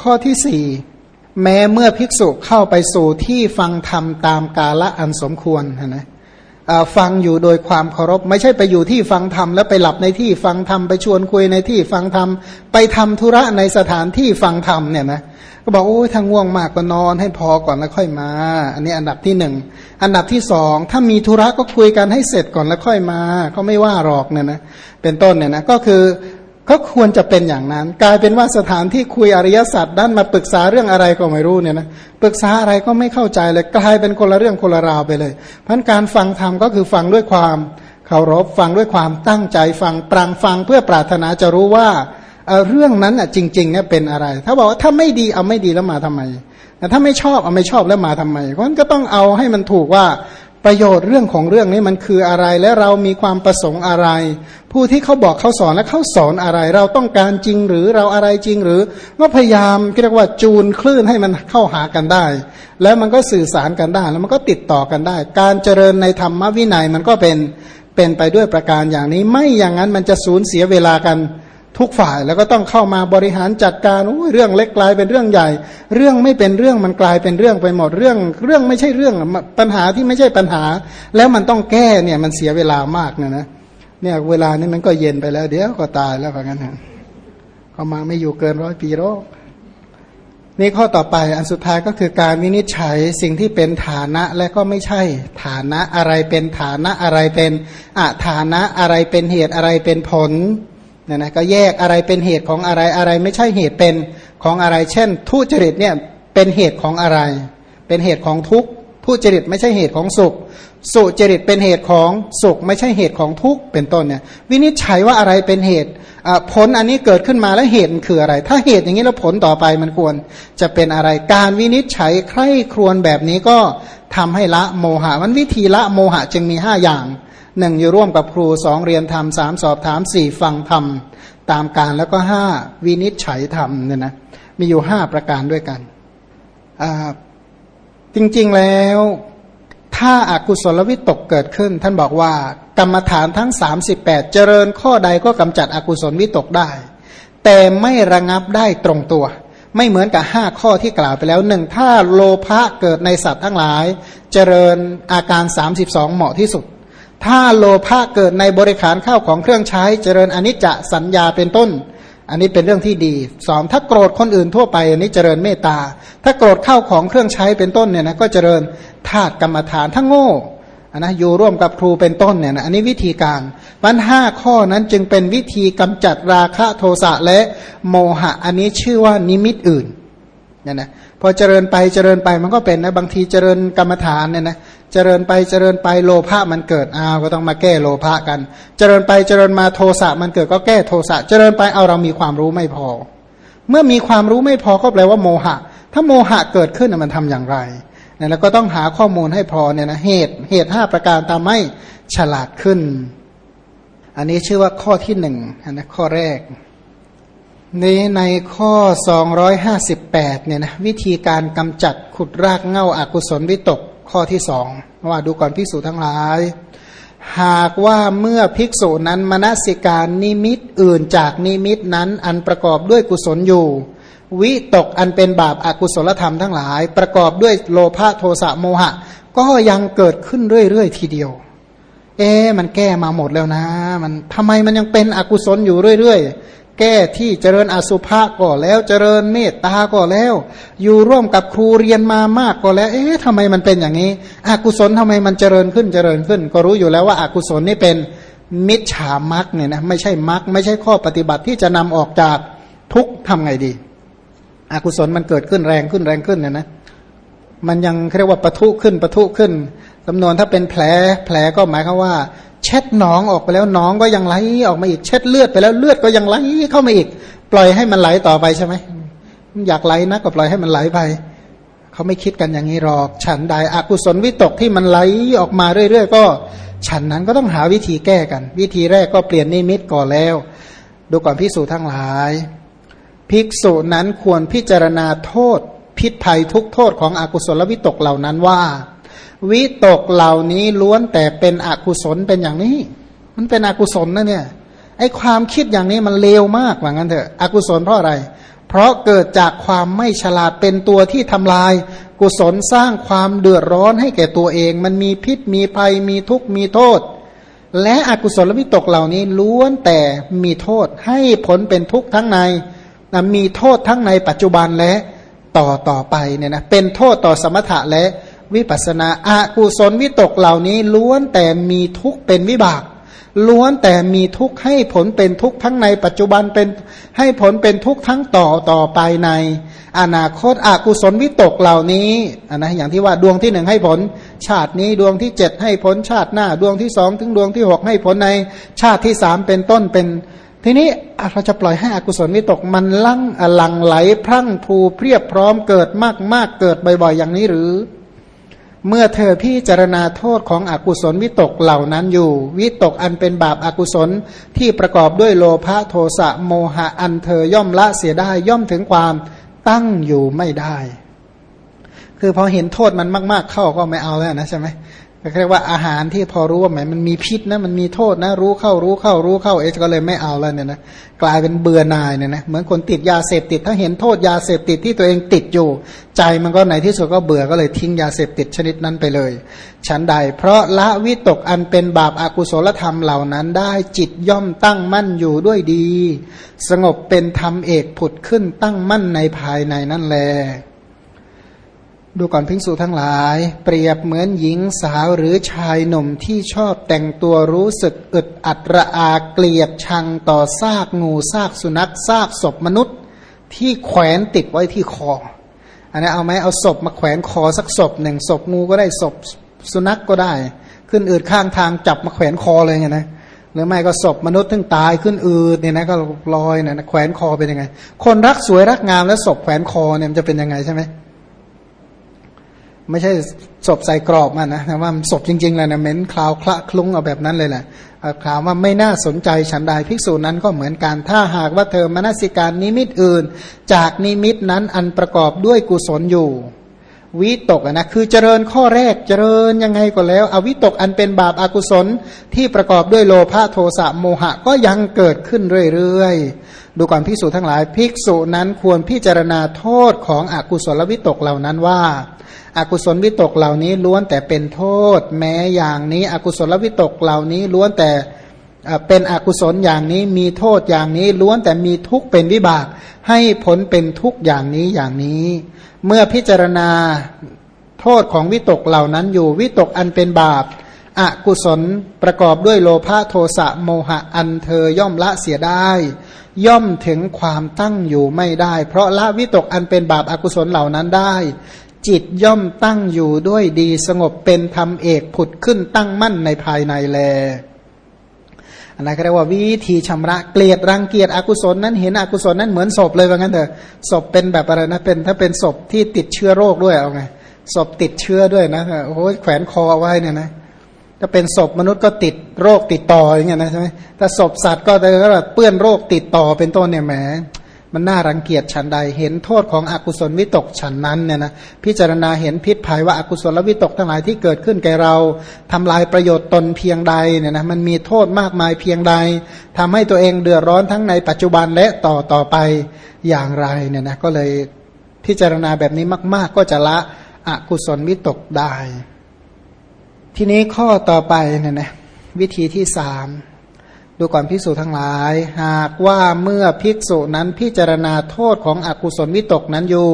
ข้อที่สี่แม้เมื่อภิกษุเข้าไปสู่ที่ฟังธรรมตามกาละอันสมควรนะฟังอยู่โดยความเคารพ ไม่ใช่ไปอยู่ที่ฟังธรรมแล้วไปหลับในที่ฟังธรรมไปชวนคุยในที่ฟังธรรมไปทำธุระในสถานที่ฟังธรรมเนี่ยนะก็บอกโอ้ยถ้าง่วงมากก็นอนให้พอก่อนแล้วค่อยมา อันนี้อันดับที่หนึ่งอันดับที่สองถ้ามีธุระก็คุยกันให้เสร็จก่อนแล้วค่อยมา ก็ไม่ว่าหรอกเนี่ยนะเป็นต้นเนี่ยนะก็คือ ก็ควรจะเป็นอย่างนั้น กลายเป็นว่าสถานที่คุยอริยสัจด้านมาปรึกษาเรื่องอะไรก็ไม่รู้เนี่ยนะปรึกษาอะไรก็ไม่เข้าใจเลยกลายเป็นคนละเรื่องคนละราวไปเลยเพราะการฟังธรรมก็คือฟังด้วยความเคารพฟังด้วยความตั้งใจฟังปรางฟังเพื่อปรารถนาจะรู้ว่าเรื่องนั้นอะจริงๆเนี่ยเป็นอะไร ถ้าบอกว่าถ้าไม่ดีเอาไม่ดีแล้วมาทำไมแต่ถ้าไม่ชอบเอาไม่ชอบแล้วมาทำไมเพราะนั้นก็ต้องเอาให้มันถูกว่า ประโยชน์เรื่องของเรื่องนี้มันคืออะไรและเรามีความประสงค์อะไร ผู้ที่เขาบอกเขาสอนและเขาสอนอะไร เราต้องการจริงหรือเราอะไรจริงหรือก็พยายามเรียกว่าจูนคลื่นให้มันเข้าหากันได้ แล้วมันก็สื่อสารกันได้ แล้วมันก็ติดต่อกันได้ การเจริญในธรรมวินัยมันก็เป็นเป็นไปด้วยประการอย่างนี้ ไม่อย่างนั้นมันจะสูญเสียเวลากัน ทุกฝ่ายแล้วก็ต้องเข้ามาบริหารจัดการเรื่องเล็กกลายเป็นเรื่องใหญ่ เรื่องไม่เป็นเรื่องมันกลายเป็นเรื่องไปหมดเรื่อง เรื่องไม่ใช่เรื่องปัญหาที่ไม่ใช่ปัญหา แล้วมันต้องแก้เนี่ยมันเสียเวลามากเนี่ยนะเนี่ยเวลานี้มันก็เย็นไปแล้ว เดี๋ยวก็ตายแล้วแบบนั้นเขามาไม่อยู่เกินร้อยปีโรคนี่ข้อต่อไปอันสุดท้ายก็คือการวินิจฉัยสิ่งที่เป็นฐานะและก็ไม่ใช่ ฐานะอะไรเป็นฐานะอะไรเป็นอฐานะอะไรเป็นเหตุอะไรเป็นผล เนี่ยนะก็แยกอะไรเป็นเหตุของอะไรอะไร ไม่ใช่เหตุเป็นของอะไร เช่น ทุจริตเนี่ยเป็นเหตุของอะไร เป็นเหตุของทุกข์ผู้จริตไม่ใช่เหตุของสุข สุจริตเป็นเหตุของสุข ไม่ใช่เหตุของทุกข์เป็นต้นเนี่ยวินิจฉัยว่าอะไรเป็นเหตุผลอันนี้เกิดขึ้นมาแล้วเหตุคืออะไร ถ้าเหตุอย่างนี้แล้วผลต่อไปมันควรจะเป็นอะไรการวินิจฉัยใคร่ครวญแบบนี้ก็ทำให้ละโมหะมันวิธีละโมหะจึงมีห้าอย่าง หนึ่งอยู่ร่วมกับครูสองเรียนธรรมสามสอบถามสี่ฟังธรรม ตามการแล้วก็ห้าวินิจฉัยธรรมเนี่ยนะมีอยู่ห้าประการด้วยกัน จริงๆแล้วถ้าอากุศลวิตกเกิดขึ้น ท่านบอกว่ากรรมฐานทั้ง 38 เจริญข้อใดก็กำจัดอกุศลวิตกได้ แต่ไม่ระงับได้ตรงตัว ไม่เหมือนกับห้าข้อที่กล่าวไปแล้วหนึ่งถ้าโลภะเกิดในสัตว์ทั้งหลาย เจริญอาการ 32 เหมาะที่สุด ถ้าโลภะเกิดในบริขารข้าวของเครื่องใช้ เจริญอนิจจสัญญาเป็นต้น อันนี้เป็นเรื่องที่ดีสองถ้าโกรธคนอื่นทั่วไป อันนี้เจริญเมตตา ถ้าโกรธข้าวของเครื่องใช้เป็นต้นเนี่ยนะก็เจริญธาตุกรรมฐานทั้งโง่อันนะอยู่ร่วมกับครูเป็นต้นเนี่ยนะอันนี้วิธีการวันห้าข้อนั้นจึงเป็นวิธีกำจัดราคะโทสะและโมหะ อันนี้ชื่อว่านิมิตอื่นเนี่ยนะ พอเจริญไปเจริญไปมันก็เป็นนะบางทีเจริญกรรมฐานเนี่ยนะเจริญไปเจริญไปโลภะมันเกิดอ้าวก็ต้องมาแก้โลภะกัน เจริญไปเจริญมาโทสะมันเกิดก็แก้โทสะเจริญไปเอาเรามีความรู้ไม่พอ เมื่อมีความรู้ไม่พอก็แปลว่าโมหะ ถ้าโมหะเกิดขึ้นมันทำอย่างไรเนี่ยแล้วก็ต้องหาข้อมูลให้พอเนี่ยนะเหตุเหตุห้าประการตามไม่ฉลาดขึ้น อันนี้ชื่อว่าข้อที่หนึ่งนะข้อแรก นี้ในข้อ 258เนี่ยนะวิธีการกำจัดขุดรากเง่าอากุศลวิตกข้อที่สองว่าดูก่อนภิกษุทั้งหลาย หากว่าเมื่อภิกษุนั้นมนสิการนิมิตอื่นจากนิมิตนั้นอันประกอบด้วยกุศลอยู่ วิตกอันเป็นบาปอากุศลธรรมทั้งหลาย ประกอบด้วยโลภะโทสะโมหะ ก็ยังเกิดขึ้นเรื่อยๆทีเดียว เอ๊มันแก้มาหมดแล้วนะ มันทำไมมันยังเป็นอกุศลอยู่เรื่อยๆ แก้ที่เจริญอสุภะก็แล้วเจริญเมตตาก็แล้ว อยู่ร่วมกับครูเรียนมามากก็แล้ว เอ๊ะทำไมมันเป็นอย่างนี้อกุศลทำไมมันเจริญขึ้นเจริญขึ้น ก็รู้อยู่แล้วว่าอากุศลนี่เป็นมิจฉามักเนี่ยนะไม่ใช่มักไม่ใช่ข้อปฏิบัติที่จะนำออกจากทุกทำไงดี อกุศลมันเกิดขึ้นแรงขึ้นแรงขึ้นเนี่ยนะมันยังเรียกว่าปะทุขึ้นปะทุขึ้นจำนวนถ้าเป็นแผลแผลก็หมายความว่า ช็ดหนองออกไปแล้วหนองก็ยังไหลออกมาอีกเช็ดเลือดไปแล้วเลือดก็ยังไหลเข้ามาอีก ปล่อยให้มันไหลต่อไปใช่ไหมอยากไหลนะก็ปล่อยให้มันไหลไปเขาไม่คิดกันอย่างนี้หรอก ฉันใดอกุศลวิตกที่มันไหลออกมาเรื่อยๆ ก็ ฉันนั้นก็ต้องหาวิธีแก้กัน วิธีแรกก็เปลี่ยนนิมิตก่อนแล้ว ดูก่อนพิสูจทั้งหลาย ภิกษุนั้นควรพิจารณาโทษ พิษภัยทุกโทษของอกุศลวิตกเหล่านั้นว่า วิตกเหล่านี้ล้วนแต่เป็นอกุศลเป็นอย่างนี้ มันเป็นอกุศลนะเนี่ยไอความคิดอย่างนี้มันเลวมากว่างั้นเถอะอกุศลเพราะอะไร เพราะเกิดจากความไม่ฉลาดเป็นตัวที่ทำลาย กุศลสร้างความเดือดร้อนให้แก่ตัวเอง มันมีพิษมีภัย มีทุกข์มีโทษ และอกุศลวิตกเหล่านี้ล้วนแต่มีโทษให้ผลเป็นทุกข์ทั้งในมีโทษทั้งในปัจจุบันและต่อต่อไปเนี่ยนะเป็นโทษต่อสมถะและ วิปัสนาอากุศลวิตกเหล่านี้ล้วนแต่มีทุกข์เป็นวิบาก ล้วนแต่มีทุกข์ให้ผลเป็นทุกข์ทั้งในปัจจุบันเป็นให้ผลเป็นทุกข์ทั้งต่อต่อไปใน อนาคตอกุศลวิตกเหล่านี้นนะอย่างที่ว่าดวงที่หนึ่งให้ผล ชาตินี้ดวงที่เจ็ดให้ผลชาติหน้า ดวงที่สองถึงดวงที่หกให้ผลในชาติที่สามเป็นต้นเป็นทีนี้เราจะปล่อยให้อกุศลวิตกมันลั่งอลังไหลพรั่งพูเพียบพร้อมเกิดมากมากเกิดบ่อยๆอย่างนี้หรือ เมื่อเธอพี่จารณาโทษของอกุศลวิตกเหล่านั้นอยู่ วิตกอันเป็นบาปอากุศลที่ประกอบด้วยโลภะโทสะโมหะอันเธอย่อมละเสียได้ย่อมถึงความตั้งอยู่ไม่ได้ คือพอเห็นโทษมันมาก ๆ เข้าก็ไม่เอาแล้วนะใช่ไหมเเรียกว่าอาหารที่พอรู้ว่าแหมมันมีพิษนะมันมีโทษนะ รู้เข้ารู้เข้ารู้เข้าเอก็เลยไม่เอาแล้วเนี่ยนะกลายเป็นเบื่อหน่ายเนี่ยนะเหมือนคนติดยาเสพติด ถ้าเห็นโทษยาเสพติดที่ตัวเองติดอยู่ ใจมันก็ไหนที่สุดก็เบื่อก็เลยทิ้งยาเสพติดชนิดนั้นไปเลยฉันใด เพราะละวิตกอันเป็นบาปอากุศลธรรมเหล่านั้นได้จิตย่อมตั้งมั่นอยู่ด้วยดี สงบเป็นธรรมเอกผุดขึ้นตั้งมั่นในภายในนั่นแล ดูก่อนพิงสุทั้งหลาย เปรียบเหมือนหญิงสาวหรือชายหนุ่มที่ชอบแต่งตัวรู้สึกอึดอัดระอาเกลียดชังต่อซากงูซากสุนัขซากศพมนุษย์ ที่แขวนติดไว้ที่คออันนี้เอาไหมเอาศพมาแขวนคอสักศพหนึ่งศพงูก็ได้ศพสุนัขกก็ได้ ขึ้นอืดข้างทางจับมาแขวนคอเลยไงนะหรือไม่ก็ศพมนุษย์ทึ่งตายขึ้นอืดเนี่ยนะก็ลอยเนี่ยนะแขวนคอเป็นยังไง คนรักสวยรักงามแล้วศพแขวนคอเนี่ยมันจะเป็นยังไงใช่ไหม ไม่ใช่ศพใส่กรอบมันนะแต่ว่าศพจริงๆเลยนะเหม็นคลาวคละคลุ้งเอาแบบนั้นเลยแหละคลาวว่าไม่น่าสนใจฉันใดภิกษุนั้นก็เหมือนกัน ถ้าหากว่าเธอมนสิการนิมิตอื่น จากนิมิตนั้นอันประกอบด้วยกุศลอยู่ วิตกนะคือเจริญข้อแรกเจริญยังไงก็แล้ว อวิตกอันเป็นบาปอากุศลที่ประกอบด้วยโลภะโทสะโมหะก็ยังเกิดขึ้นเรื่อยๆดูก่อนภิกษุทั้งหลายภิกษุนั้นควรพิจารณาโทษของอกุศลวิตกเหล่านั้นว่า อกุศลวิตกเหล่านี้ล้วนแต่เป็นโทษ แม้อย่างนี้ อกุศลวิตกเหล่านี้ล้วนแต่เป็นอกุศลอย่างนี้มีโทษอย่างนี้ล้วนแต่มีทุกข์เป็นวิบาก ให้ผลเป็นทุกข์อย่างนี้อย่างนี้ เมื่อพิจารณาโทษของวิตกเหล่านั้นอยู่วิตกอันเป็นบาปอกุศลประกอบด้วยโลภะโทสะโมหะอันเธอย่อมละเสียได้ ย่อมถึงความตั้งอยู่ไม่ได้ เพราะละวิตกอันเป็นบาปอากุศลเหล่านั้นได้ จิตย่อมตั้งอยู่ด้วยดีสงบเป็นธรรมเอกผุดขึ้นตั้งมั่นในภายในแลอันนั้นเรียกว่าวิธีชำระเกลียดรังเกียจอกุศลนั้นเห็นอกุศลนั้นเหมือนศพเลยว่างั้นเถอะศพเป็นแบบอะไรนะเป็น ถ้าเป็นศพที่ติดเชื้อโรคด้วยเอาไงศพติดเชื้อด้วยนะโอ้โหแขวนคอเอาไว้เนี่ยนะถ้าเป็นศพมนุษย์ก็ติดโรคติดต่ออย่างเงี้ยนะใช่ไหมถ้าศพสัตว์ก็จะเปื้อนโรคติดต่อเป็นต้นเนี่ยแหม มันน่ารังเกียจฉันใด เห็นโทษของอกุศลวิตกฉันนั้นเนี่ยนะพิจารณาเห็นพิษภัยว่าอากุศลวิตกทั้งหลายที่เกิดขึ้นแก่เราทำลายประโยชน์ตนเพียงใดเนี่ยนะมันมีโทษมากมายเพียงใดทำให้ตัวเองเดือดร้อนทั้งในปัจจุบันและต่อต่อไปอย่างไรเนี่ยนะก็เลยพิจารณาแบบนี้มาก ๆ ก็จะละอกุศลวิตกได้ ทีนี้ข้อต่อไปเนี่ยนะวิธีที่สาม ดูก่อนภิกษุทั้งหลาย หากว่าเมื่อภิกษุนั้นพิจารณาโทษของอกุศลวิตกนั้นอยู่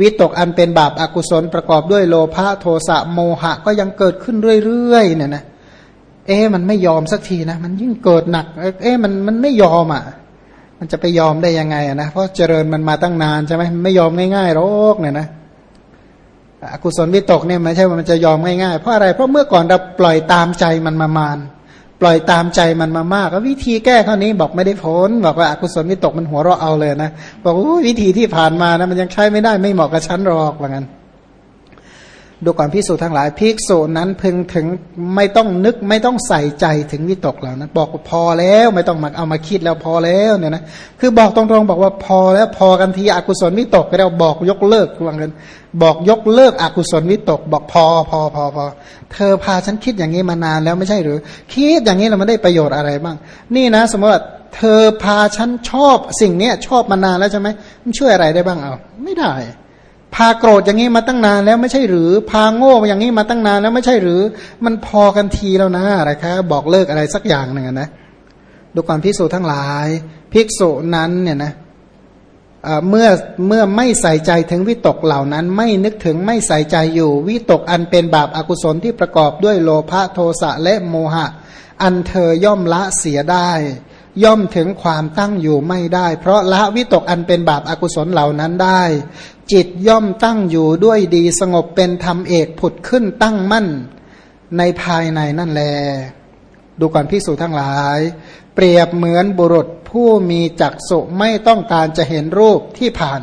วิตกอันเป็นบาปอากุศลประกอบด้วยโลภะโทสะโมหะก็ยังเกิดขึ้นเรื่อยๆเนี่ยนะเอ๊มันไม่ยอมสักทีนะมันยิ่งเกิดหนัก เอ๊มันมันไม่ยอมอะ มันจะไปยอมได้ยังไงอะนะเพราะเจริญมันมาตั้งนานใช่ไหมไม่ยอมง่ายๆหรอกเนี่ยนะอกุศลวิตกเนี่ยไม่ใช่ว่ามันจะยอมง่ายๆเพราะอะไรเพราะเมื่อก่อนเราปล่อยตามใจมันมามาน ล่อยตามใจมันมามากก็วิธีแก้เท่านี้บอกไม่ได้ผลบอกว่าอกุศลวิตกมันหัวเราะเอาเลยนะบอกวิธีที่ผ่านมานะมันยังใช้ไม่ได้ไม่เหมาะกับฉันหรอกว่างั้น ดูก่อนพิสูจนทั้งหลายพิกษุนั้นพึงถึงไม่ต้องนึกไม่ต้องใส่ใจถึงวิตกเหล่านั้น บอกพอแล้วไม่ต้องมาเอามาคิดแล้วพอแล้วเนี่ยนะคือบอกตรงๆบอกว่าพอแล้วพอกันทีอกุศลวิตกก็เราบอกยกเลิกวางั้นบอกยกเลิกอกุศลวิตก บอกพอพอพอพอเธอพาฉันคิดอย่างนี้มานานแล้วไม่ใช่หรือ คิดอย่างนี้เราไม่ได้ประโยชน์อะไรบ้าง นี่นะ สมมติว่าเธอพาฉันชอบสิ่งเนี้ยชอบมานานแล้วใช่ไหมมันช่วยอะไรได้บ้างเอาไม่ได้ พาโกรธอย่างนี้มาตั้งนานแล้วไม่ใช่หรือ พาโง่อย่างนี้มาตั้งนานแล้วไม่ใช่หรือ มันพอกันทีแล้วนะอะไรคะบอกเลิกอะไรสักอย่างหนึ่งนะดูความพิสูจทั้งหลาย ภิกษุนั้นเนี่ยนะเมื่อเมื่อไม่ใส่ใจถึงวิตกเหล่านั้น ไม่นึกถึงไม่ใส่ใจอยู่ วิตกอันเป็นบาปอากุศลที่ประกอบด้วยโลภะโทสะและโมหะ อันเธอย่อมละเสียได้ ย่อมถึงความตั้งอยู่ไม่ได้ เพราะละวิตกอันเป็นบาปอากุศลเหล่านั้นได้ จิตย่อมตั้งอยู่ด้วยดีสงบเป็นธรรมเอกผุดขึ้นตั้งมั่นในภายในนั่นแล ดูก่อนพิสูจทั้งหลาย เปรียบเหมือนบุรุษผู้มีจักษุไม่ต้องการจะเห็นรูปที่ผ่าน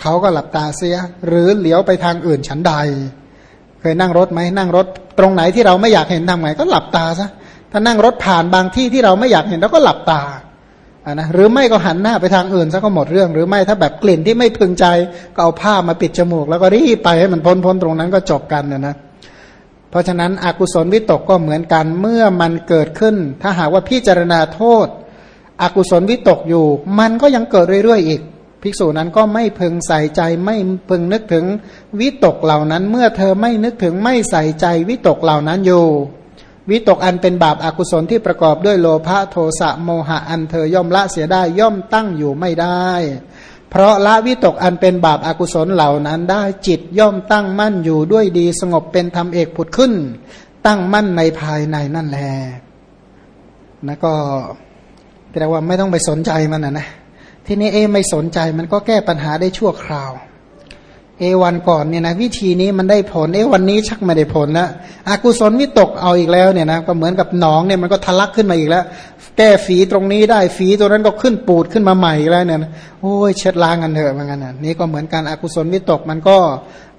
เขาก็หลับตาเสีย หรือเหลียวไปทางอื่นฉันใด เคยนั่งรถไหมนั่งรถ ตรงไหนที่เราไม่อยากเห็นทำไงก็หลับตาซะถ้านั่งรถผ่านบางที่ที่เราไม่อยากเห็นเราก็หลับตา อ่านะหรือไม่ก็หันหน้าไปทางอื่นซะก็หมดเรื่อง หรือไม่ถ้าแบบกลิ่นที่ไม่พึงใจก็เอาผ้ามาปิดจมูก แล้วก็รีบไปให้มันพ้นพ้นตรงนั้นก็จบกันนะนะเพราะฉะนั้นอกุศลวิตกก็เหมือนกันเมื่อมันเกิดขึ้น ถ้าหากว่าพิจารณาโทษ อกุศลวิตกอยู่ มันก็ยังเกิดเรื่อยๆอีก ภิกษุนั้นก็ไม่พึงใส่ใจไม่พึงนึกถึงวิตกเหล่านั้น เมื่อเธอไม่นึกถึงไม่ใส่ใจวิตกเหล่านั้นอยู่ วิตกอันเป็นบาปอากุศลที่ประกอบด้วยโลภะโทสะโมหะอันเธอย่อมละเสียได้ย่อมตั้งอยู่ไม่ได้ เพราะละวิตกอันเป็นบาปอากุศลเหล่านั้นได้จิตย่อมตั้งมั่นอยู่ด้วยดีสงบเป็นธรรมเอกผุดขึ้น ตั้งมั่นในภายในนั่นแหละแล้วก็เรียกว่าไม่ต้องไปสนใจมันนะนะทีนี้เอไม่สนใจมันก็แก้ปัญหาได้ชั่วคราว เอวันก่อนเนี่ยนะวิธีนี้มันได้ผลเอวันนี้ชักไม่ได้ผลแล้วอากุศลวิตกเอาอีกแล้วเนี่ยนะก็เหมือนกับหนองเนี่ยมันก็ทะลักขึ้นมาอีกแล้ว แก้ฝีตรงนี้ได้ฝีตัวนั้นก็ขึ้นปูดขึ้นมาใหม่อีกแล้วเนี่ยโอ้ยเช็ดล้างกันเถอะเหมือนกันนะนี่ก็เหมือนการอากุศลวิตกมันก็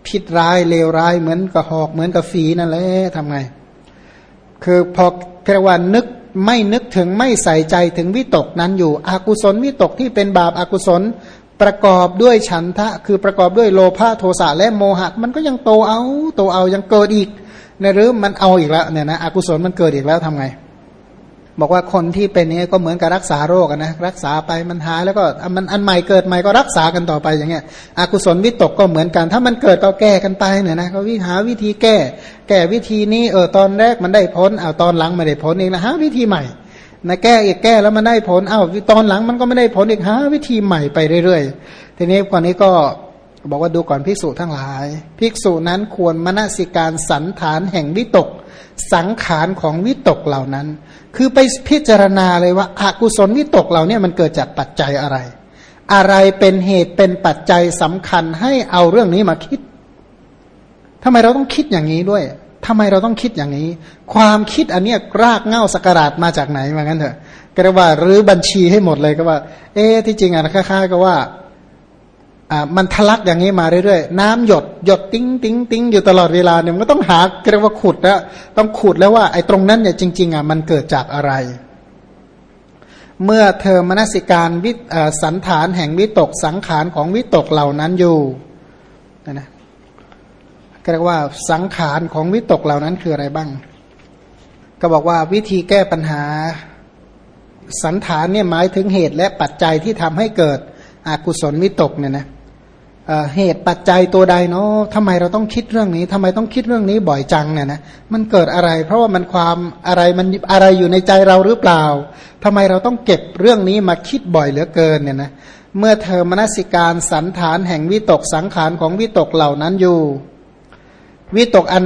พิษร้ายเลวร้ายเหมือนกับหอกเหมือนกับฝีนั่นแหละทำไง คือพอแค่ว่านึกไม่นึกถึงไม่ใส่ใจถึงวิตกนั้นอยู่อากุศลวิตกที่เป็นบาปอากุศล ประกอบด้วยฉันทะ คือประกอบด้วยโลภะโทสะและโมหะ มันก็ยังโตเอาโตเอายังเกิดอีกเนี่ยหรือมันเอาอีกแล้วเนี่ยนะอกุศลมันเกิดอีกแล้วทำไง บอกว่าคนที่เป็นนี้ก็เหมือนกับรักษาโรคนะรักษาไปมันหายแล้วก็มันอันใหม่เกิดใหม่ก็รักษากันต่อไปอย่างเงี้ยอกุศลวิตกก็เหมือนกัน ถ้ามันเกิดก็แก้กันไปเนี่ยนะก็วิหาวิธีแก้ แก้วิธีนี้เออตอนแรกมันได้ผลเอาตอนหลังไม่ได้ผลเองนะหาวิธีใหม่ นะแก้อีกแก้แล้วมันได้ผลเอา้าตอนหลังมันก็ไม่ได้ผลอีกหาวิธีใหม่ไปเรื่อยๆ ทีนี้ก่อนนี้ก็บอกว่าดูก่อนภิกษุทั้งหลาย ภิกษุนั้นควรมนสิการสันฐานแห่งวิตก สังขารของวิตกเหล่านั้น คือไปพิจารณาเลยว่าอกุศลวิตกเหล่านี้มันเกิดจากปัจจัยอะไร อะไรเป็นเหตุเป็นปัจจัยสำคัญให้เอาเรื่องนี้มาคิดทำไมเราต้องคิดอย่างนี้ด้วย ทำไมเราต้องคิดอย่างนี้ ความคิดอันเนี้ยรากเหง้าศักราชมาจากไหนมางั้นเถอะก็เรียกว่ารื้อบัญชีให้หมดเลยก็ว่า เอ๊ที่จริงอะคล้ายๆก็ว่าอ่ามันทะลักอย่างนี้มาเรื่อยๆ น้ำหยดหยดติ้งติ้งติ้งอยู่ตลอดเวลาเนี่ยมันก็ต้องหาเรียกว่าขุดแล้วต้องขุดแล้วว่าไอ้ตรงนั้นเนี่ยจริงๆอะมันเกิดจากอะไร เมื่อเธอมนสิการวิสันฐานแห่งวิตกสังขารของวิตกเหล่านั้นอยู่ เรียกว่าสังขารของวิตกเหล่านั้นคืออะไรบ้าง ก็บอกว่าวิธีแก้ปัญหาสันฐานเนี่ยหมายถึงเหตุและปัจจัยที่ทำให้เกิดอกุศลวิตกเนี่ยนะเหตุปัจจัยตัวใดเนาะทำไมเราต้องคิดเรื่องนี้ทำไมต้องคิดเรื่องนี้บ่อยจังเนี่ยนะมันเกิดอะไร เพราะว่ามันความอะไรมันอะไรอยู่ในใจเราหรือเปล่าทำไมเราต้องเก็บเรื่องนี้มาคิดบ่อยเหลือเกินเนี่ยนะเมื่อเธอมนสิการสันฐานแห่งวิตกสังขารของวิตกเหล่านั้นอยู่ วิตกอัน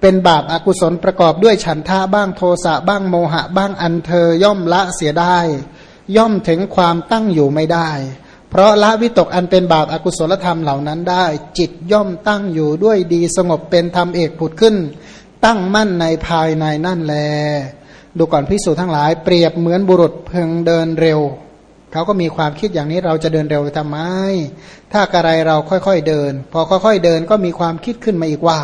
เป็นบาปอากุศลประกอบด้วยฉันทะบ้างโทสะบ้างโมหะบ้างอันเธอย่อมละเสียได้ ย่อมถึงความตั้งอยู่ไม่ได้ เพราะละวิตกอันเป็นบาปอากุศลธรรมเหล่านั้นได้ จิตย่อมตั้งอยู่ด้วยดีสงบเป็นธรรมเอกผุดขึ้น ตั้งมั่นในภายในนั่นแล ดูก่อนพิสูจทั้งหลายเปรียบเหมือนบุรุษเพึงเดินเร็ว เขาก็มีความคิดอย่างนี้เราจะเดินเร็วทำไม ถ้ากระไรเราค่อยๆเดิน พอค่อยๆเดินก็มีความคิดขึ้นมาอีกว่า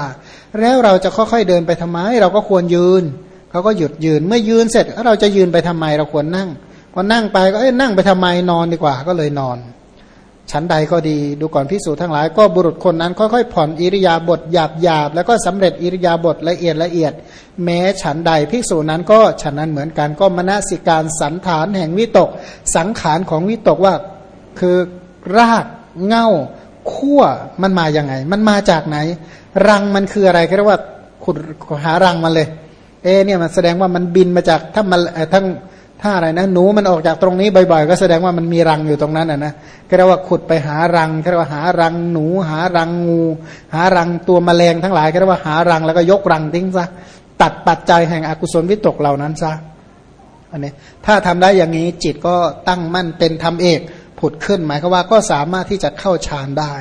แล้วเราจะค่อยๆเดินไปทำไม เราก็ควรยืน เขาก็หยุดยืนเมื่อยืนเสร็จเราจะยืนไปทำไมเราควรนั่งพอนั่งไปก็เอ้ยนั่งไปทำไมนอนดีกว่าก็เลยนอน ชั้นใดก็ดีดูก่อนพิสูจนทั้งหลาย ก็บุรุษคนนั้นค่อยๆผ่อนอิริยาบถหยาบหยาบแล้วก็สำเร็จอิริยาบถละเอียดละเอียด แม้ฉันใดพิสูจนั้นก็ฉันนั้นเหมือนกันก็มณสิการสันฐานแห่งวิตก สังขารของวิตกว่าคือรากเง่าขั้วมันมาอย่างไง มันมาจากไหน รังมันคืออะไรก็เรียกว่าขุดหารังมันเลย เอเนี่ยมันแสดงว่ามันบินมาจากถ้ามันทั้ง ถ้าอะไรนะหนูมันออกจากตรงนี้บ่อยๆ ก็แสดงว่ามันมีรังอยู่ตรงนั้นอะนะก็เรียกว่าขุดไปหารังก็เรียกว่าหารังหนูหารังงู หารังตัวแมลงทั้งหลายก็เรียกว่าหารังแล้วก็ยกรังทิ้งซะตัดปัจจัยแห่งอกุศลวิตกเหล่านั้นซะอันนี้ถ้าทำได้อย่างนี้จิตก็ตั้งมั่นเป็นธรรมเอกผุดขึ้นหมายก็ว่าก็สามารถที่จะเข้าฌานได้